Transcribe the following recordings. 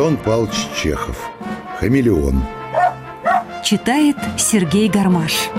Антон Павлович Чехов. Хамелеон Читает Сергей Гармаш.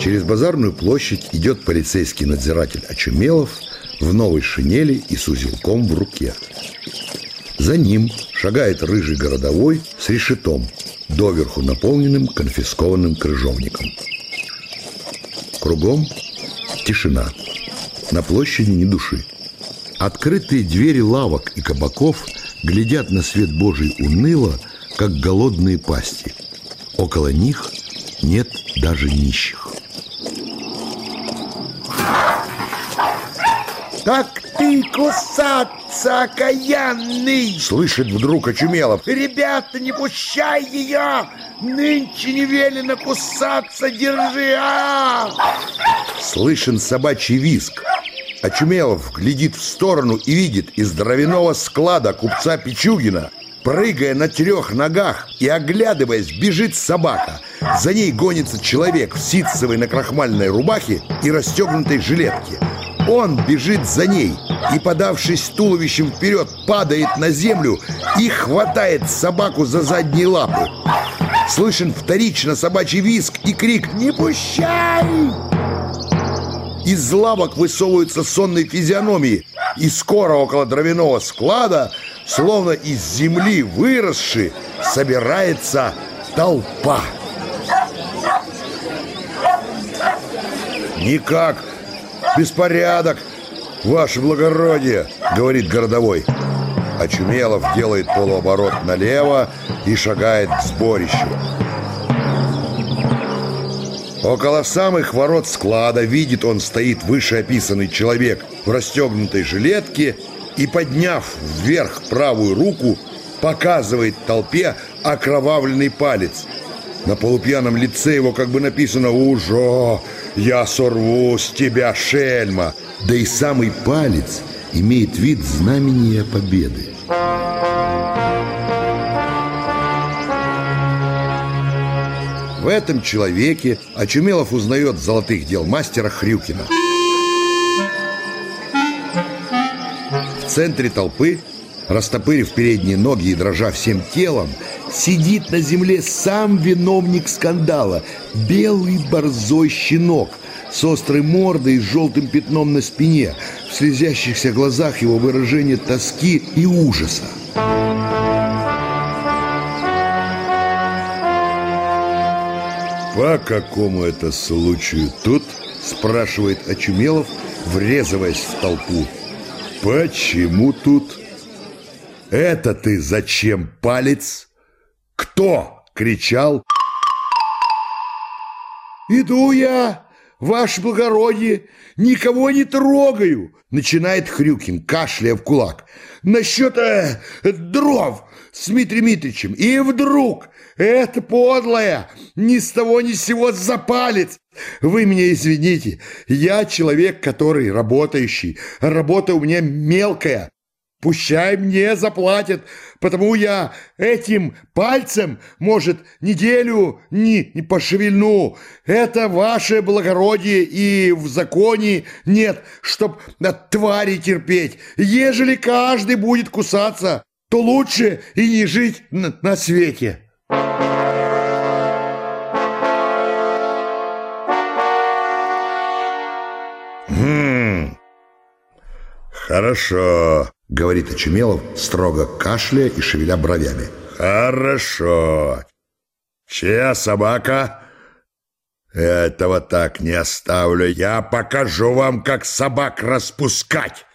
Через базарную площадь идет полицейский надзиратель Очумелов в новой шинели и с узелком в руке. За ним шагает рыжий городовой с решетом, доверху наполненным конфискованным крыжовником. Кругом тишина. На площади ни души. Открытые двери лавок и кабаков глядят на свет Божий уныло, как голодные пасти. Около них нет даже нищих. Так ты кусаться, окаянный! Слышит вдруг Очумелов. Ребята, не пущай ее! Нынче не велено кусаться, держи! А! Слышен собачий виск. Очумелов глядит в сторону и видит из дровяного склада купца Пичугина Прыгая на трех ногах и оглядываясь, бежит собака. За ней гонится человек в ситцевой накрахмальной рубахе и расстегнутой жилетке. Он бежит за ней и, подавшись туловищем вперед, падает на землю и хватает собаку за задние лапы. Слышен вторично собачий визг и крик «Не пущай!» Из лавок высовываются сонные физиономии, и скоро около дровяного склада, словно из земли выросши, собирается толпа. Никак «Беспорядок, ваше благородие!» — говорит городовой. Очумелов делает полуоборот налево и шагает к сборищу. Около самых ворот склада видит он стоит вышеописанный человек в расстегнутой жилетке и, подняв вверх правую руку, показывает толпе окровавленный палец. На полупьяном лице его как бы написано «Ужо! Я сорву с тебя, шельма!» Да и самый палец имеет вид знамения победы. В этом человеке Очумелов узнает золотых дел мастера Хрюкина. В центре толпы, растопырив передние ноги и дрожа всем телом, сидит на земле сам виновник скандала – белый борзой щенок с острой мордой и желтым пятном на спине. В слезящихся глазах его выражение тоски и ужаса. «По какому это случаю тут?» – спрашивает Очумелов, врезываясь в толпу. «Почему тут?» «Это ты зачем палец?» «Кто?» — кричал. «Иду я, ваше благородие, никого не трогаю!» Начинает Хрюкин, кашляя в кулак. «Насчет э, дров с Дмитрием Митричем. И вдруг это подлое ни с того ни с сего за палец. Вы меня извините, я человек, который работающий. Работа у меня мелкая. Пущай мне заплатят, потому я этим пальцем, может, неделю не, не пошевельну. Это ваше благородие, и в законе нет, чтоб от твари терпеть. Ежели каждый будет кусаться, то лучше и не жить на, на свете». Хорошо», — говорит Очумелов, строго кашляя и шевеля бровями. «Хорошо. Чья собака?» «Этого так не оставлю. Я покажу вам, как собак распускать.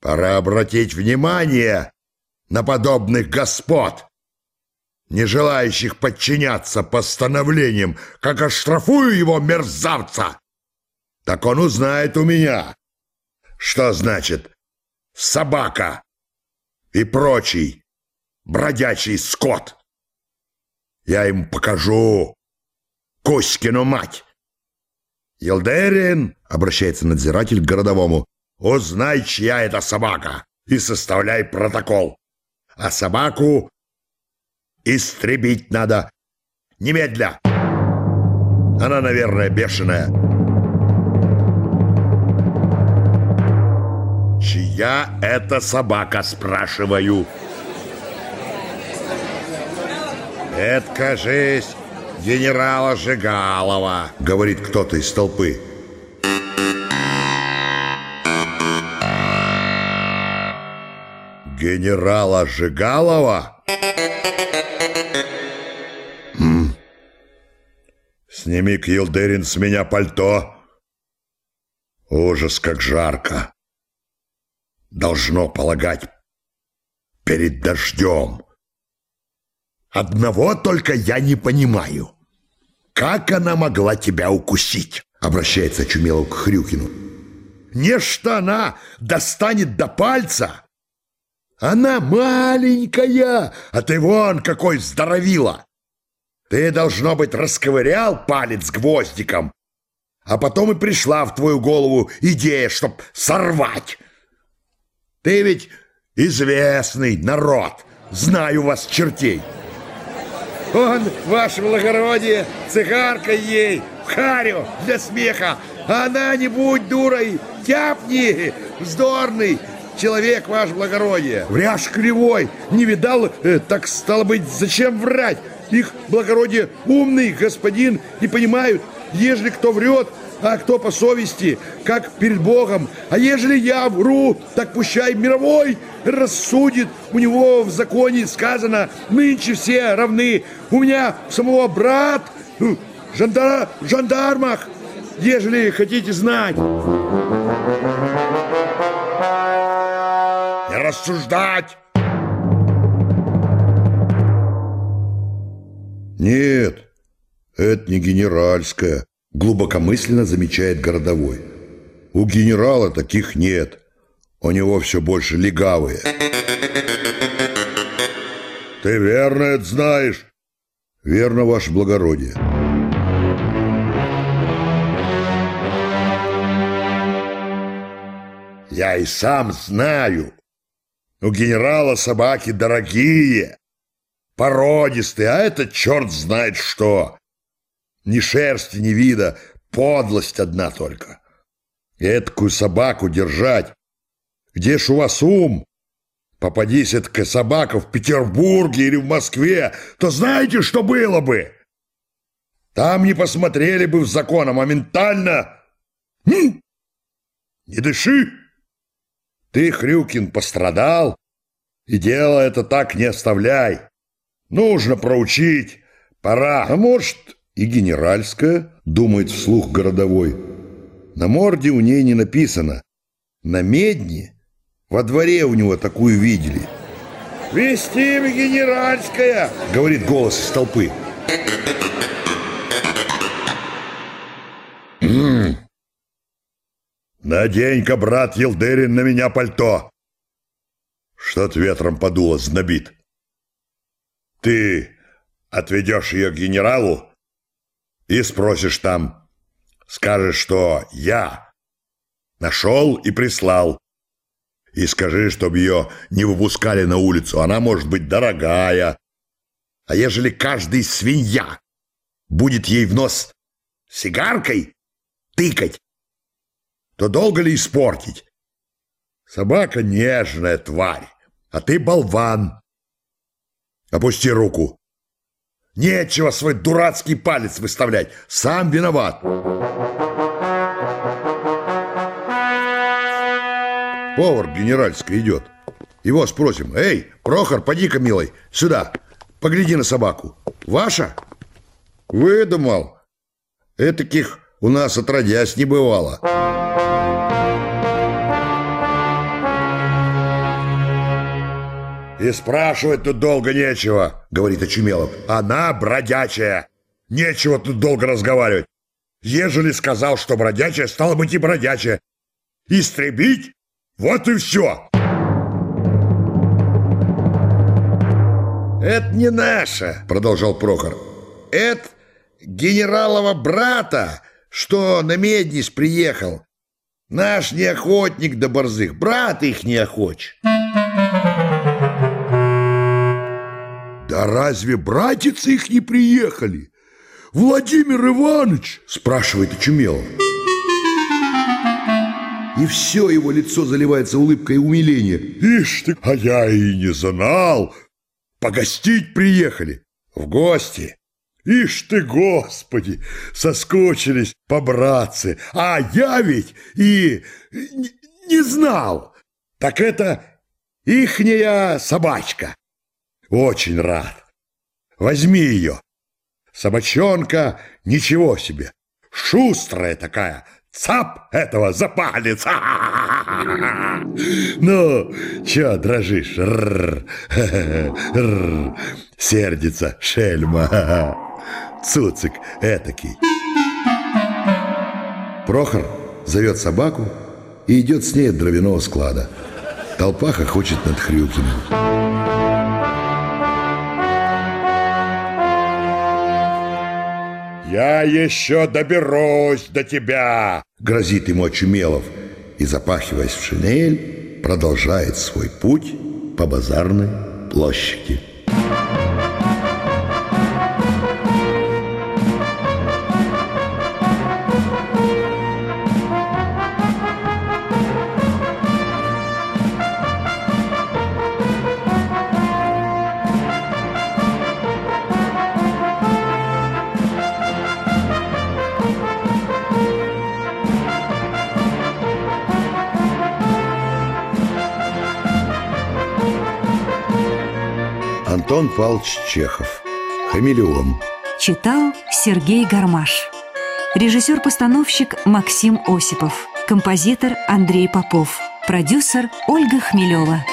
Пора обратить внимание на подобных господ, не желающих подчиняться постановлениям, как оштрафую его мерзавца. Так он узнает у меня, что значит собака и прочий бродячий скот. Я им покажу Коськину мать. Елдерин, обращается надзиратель к городовому, узнай, чья это собака, и составляй протокол. а собаку истребить надо. Немедля. Она, наверное, бешеная. Чья это собака, спрашиваю? Это, кажись, генерала Жигалова, говорит кто-то из толпы. Генерала Жигалова? Сними, Килдерин, с меня пальто. Ужас, как жарко. Должно полагать перед дождем. Одного только я не понимаю. Как она могла тебя укусить? Обращается Чумелов к Хрюкину. Не что она достанет до пальца. Она маленькая, а ты вон какой здоровила. Ты, должно быть, расковырял палец гвоздиком, а потом и пришла в твою голову идея, чтоб сорвать. Ты ведь известный народ, знаю вас чертей. Он, ваше благородие, цигарка ей, в харю для смеха. Она, не будь дурой, тяпни, вздорный, человек, ваше благородие. Вряж кривой, не видал, э, так стало быть, зачем врать? Их благородие умный господин и понимают, ежели кто врет, а кто по совести, как перед Богом. А ежели я вру, так пущай мировой рассудит. У него в законе сказано, нынче все равны. У меня самого брат э, жандар, в жандармах, ежели хотите знать. Не рассуждать! Нет, это не генеральская, глубокомысленно замечает городовой. У генерала таких нет. У него все больше легавые. Ты верно это знаешь? Верно, ваше благородие. Я и сам знаю. У генерала собаки дорогие, породистые, а это черт знает что. Ни шерсти, ни вида, подлость одна только. И эткую собаку держать. Где ж у вас ум? Попадись эта собака в Петербурге или в Москве, то знаете, что было бы? Там не посмотрели бы в закон, а моментально... Хм! Не дыши! Ты, Хрюкин, пострадал, и дело это так не оставляй. Нужно проучить, пора. А может, и генеральская, думает вслух городовой. На морде у ней не написано. На медне во дворе у него такую видели. Вести генеральская, говорит голос из толпы. Надень-ка, брат Елдерин, на меня пальто. Что-то ветром подуло, знобит. Ты отведешь ее к генералу и спросишь там. Скажешь, что я нашел и прислал. И скажи, чтобы ее не выпускали на улицу. Она может быть дорогая. А ежели каждый свинья будет ей в нос сигаркой тыкать, то долго ли испортить? Собака нежная тварь, а ты болван. Опусти руку. Нечего свой дурацкий палец выставлять. Сам виноват. Повар генеральский идет. Его спросим. Эй, Прохор, поди-ка, милый, сюда. Погляди на собаку. Ваша? Выдумал. Этаких у нас отродясь не бывало. «И спрашивать тут долго нечего», — говорит Очумелов. «Она бродячая. Нечего тут долго разговаривать. Ежели сказал, что бродячая, стало быть и бродячая. Истребить? Вот и все!» «Это не наше», — продолжал Прохор. «Это генералова брата, что на Меднис приехал. Наш не охотник до борзых, брат их не охоч». Разве братец их не приехали? Владимир Иванович, спрашивает очумело. И все его лицо заливается улыбкой умиления. Ишь ты, а я и не знал. Погостить приехали. В гости. Ишь ты, Господи, соскучились по-братцы. А я ведь и не знал. Так это ихняя собачка. Очень рад. Возьми ее. Собачонка ничего себе. Шустрая такая. Цап этого за палец. Ну, чё дрожишь? Р -р Сердится шельма. Цуцик этакий. Прохор зовет собаку и идет с ней от дровяного склада. Толпа хохочет над Хрюкиным. «Я еще доберусь до тебя!» — грозит ему Очумелов и, запахиваясь в шинель, продолжает свой путь по базарной площади. Антон Павлович Чехов. Хамелеон Читал Сергей Гармаш. Режиссер-постановщик Максим Осипов. Композитор Андрей Попов. Продюсер Ольга Хмелева